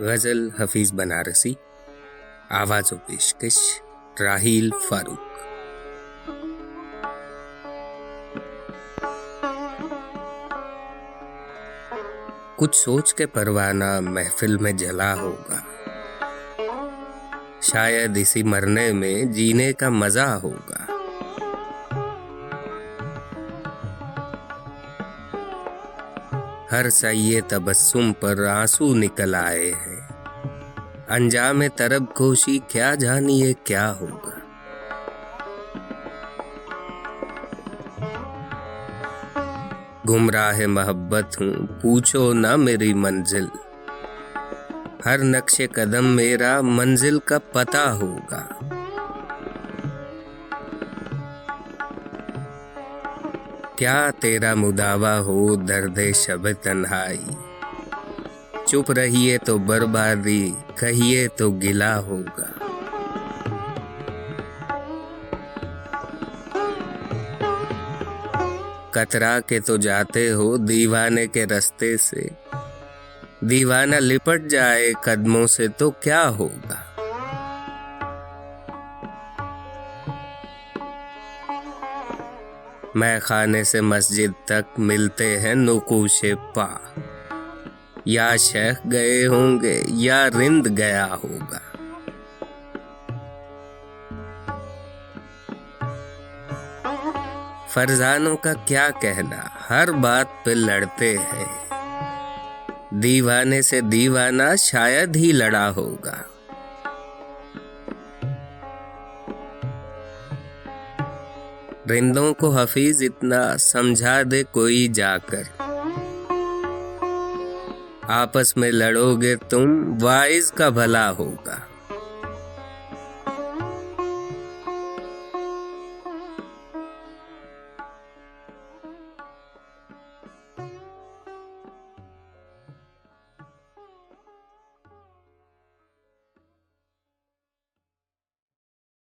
غزل حفیظ بنارسی، آواز و پیشکش راہیل فاروق۔ کچھ سوچ کے پروانہ محفل میں جلا ہوگا۔ شاید اسی مرنے میں جینے کا مزہ ہوگا۔ ہر سیے تبسم پر آنسو نکل آئے ہیں۔ انجام ترب کوشی کیا جانیے کیا ہوگا؟ گمراہ محبت ہوں، پوچھو نہ میری منزل۔ ہر نقش قدم میرا منزل کا پتہ ہوگا۔ کیا تیرا مداوع ہو درد شب تنہائی؟ چپ رہیے تو بربادی، کہیے تو گلا ہوگا۔ کترا کے تو جاتے ہو دیوانے کے رستے سے۔ دیوانہ لپٹ جائے قدموں سے تو کیا ہوگا؟ میں خانے سے مسجد تک ملتے ہیں نقوش پا۔ یا شیخ گئے ہوں گے، یا رند گیا ہوگا۔ فرزانوں کا کیا کہنا، ہر بات پہ لڑتے ہیں۔ دیوانے سے دیوانہ شاید ہی لڑا ہوگا۔ رندوں کو حفیظ اتنا سمجھا دے کوئی جا کر۔ آپس میں لڑو گے تم وائز کا بھلا ہوگا۔